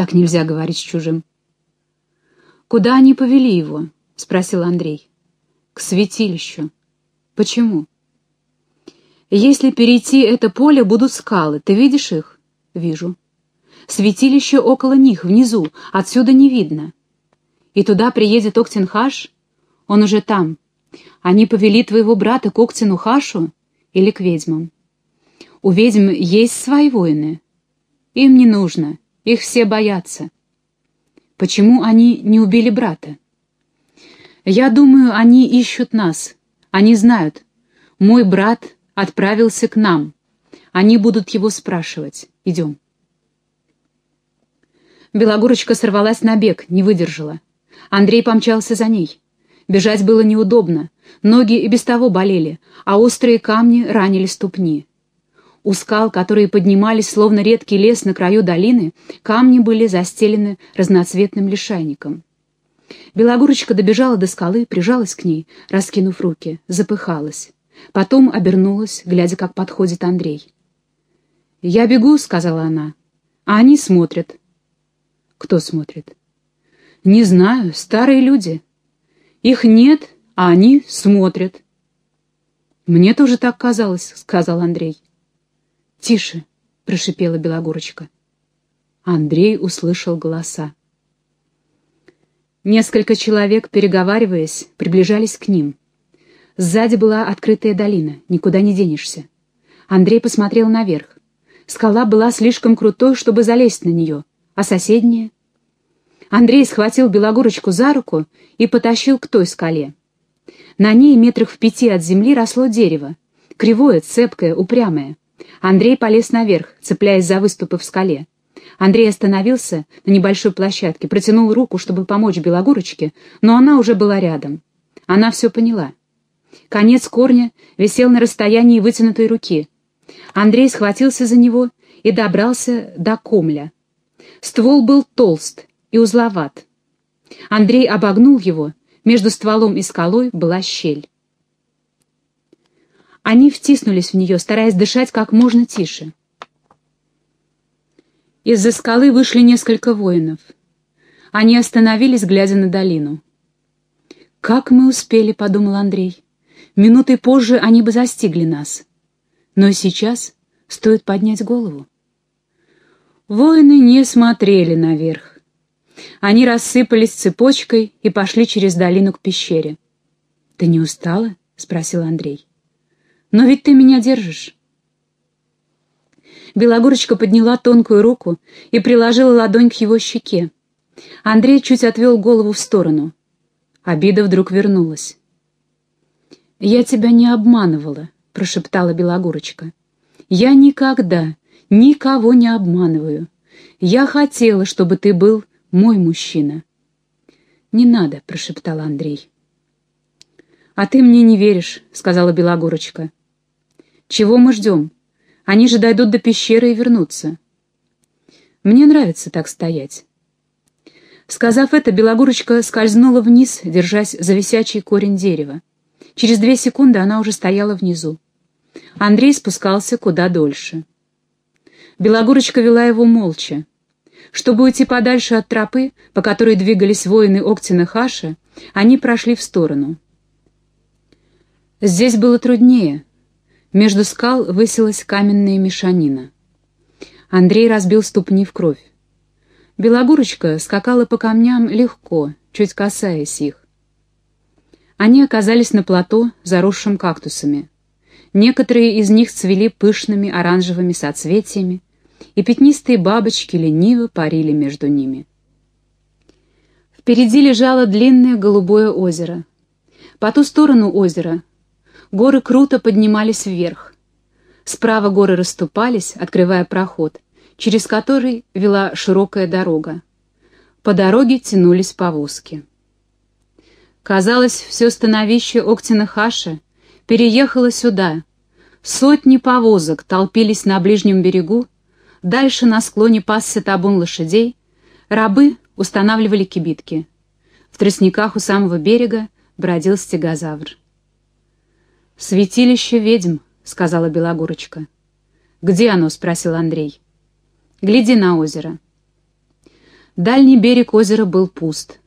Так нельзя говорить с чужим. «Куда они повели его?» — спросил Андрей. «К святилищу. Почему?» «Если перейти это поле, будут скалы. Ты видишь их?» «Вижу. Святилище около них, внизу. Отсюда не видно. И туда приедет Октинхаш? Он уже там. Они повели твоего брата к Октину Хашу или к ведьмам? У ведьм есть свои воины. Им не нужно. Их все боятся. Почему они не убили брата? Я думаю, они ищут нас. Они знают. Мой брат отправился к нам. Они будут его спрашивать. Идем. Белогорочка сорвалась на бег, не выдержала. Андрей помчался за ней. Бежать было неудобно, ноги и без того болели, а острые камни ранили ступни. У скал, которые поднимались, словно редкий лес на краю долины, камни были застелены разноцветным лишайником. Белогорочка добежала до скалы, прижалась к ней, раскинув руки, запыхалась. Потом обернулась, глядя, как подходит Андрей. «Я бегу», — сказала она, — «а они смотрят». «Кто смотрит?» «Не знаю, старые люди. Их нет, а они смотрят». «Мне тоже так казалось», — сказал Андрей. «Тише!» — прошипела Белогорочка. Андрей услышал голоса. Несколько человек, переговариваясь, приближались к ним. Сзади была открытая долина, никуда не денешься. Андрей посмотрел наверх. Скала была слишком крутой, чтобы залезть на нее, а соседняя... Андрей схватил Белогорочку за руку и потащил к той скале. На ней метрах в пяти от земли росло дерево, кривое, цепкое, упрямое. Андрей полез наверх, цепляясь за выступы в скале. Андрей остановился на небольшой площадке, протянул руку, чтобы помочь Белогорочке, но она уже была рядом. Она все поняла. Конец корня висел на расстоянии вытянутой руки. Андрей схватился за него и добрался до комля. Ствол был толст и узловат. Андрей обогнул его, между стволом и скалой была щель. Они втиснулись в нее, стараясь дышать как можно тише. Из-за скалы вышли несколько воинов. Они остановились, глядя на долину. «Как мы успели», — подумал Андрей. «Минутой позже они бы застигли нас. Но сейчас стоит поднять голову». Воины не смотрели наверх. Они рассыпались цепочкой и пошли через долину к пещере. «Ты не устала?» — спросил Андрей. Но ведь ты меня держишь. Белогорочка подняла тонкую руку и приложила ладонь к его щеке. Андрей чуть отвел голову в сторону. Обида вдруг вернулась. «Я тебя не обманывала», — прошептала Белогорочка. «Я никогда никого не обманываю. Я хотела, чтобы ты был мой мужчина». «Не надо», — прошептал Андрей. «А ты мне не веришь», — сказала Белогорочка. Чего мы ждем? Они же дойдут до пещеры и вернутся. Мне нравится так стоять. Сказав это, Белогурочка скользнула вниз, держась за висячий корень дерева. Через две секунды она уже стояла внизу. Андрей спускался куда дольше. Белогурочка вела его молча. Чтобы уйти подальше от тропы, по которой двигались воины Октина Хаша, они прошли в сторону. Здесь было труднее — между скал высилась каменная мешанина. Андрей разбил ступни в кровь. Белогурочка скакала по камням легко, чуть касаясь их. Они оказались на плато, заросшем кактусами. Некоторые из них цвели пышными оранжевыми соцветиями, и пятнистые бабочки лениво парили между ними. Впереди лежало длинное голубое озеро. По ту сторону озера горы круто поднимались вверх. Справа горы расступались, открывая проход, через который вела широкая дорога. По дороге тянулись повозки. Казалось, все становище Октина Хаша переехало сюда. Сотни повозок толпились на ближнем берегу, дальше на склоне пасся табун лошадей, рабы устанавливали кибитки. В тростниках у самого берега бродил стегозавр. «Святилище ведьм», — сказала Белогорочка. «Где оно?» — спросил Андрей. «Гляди на озеро». Дальний берег озера был пуст.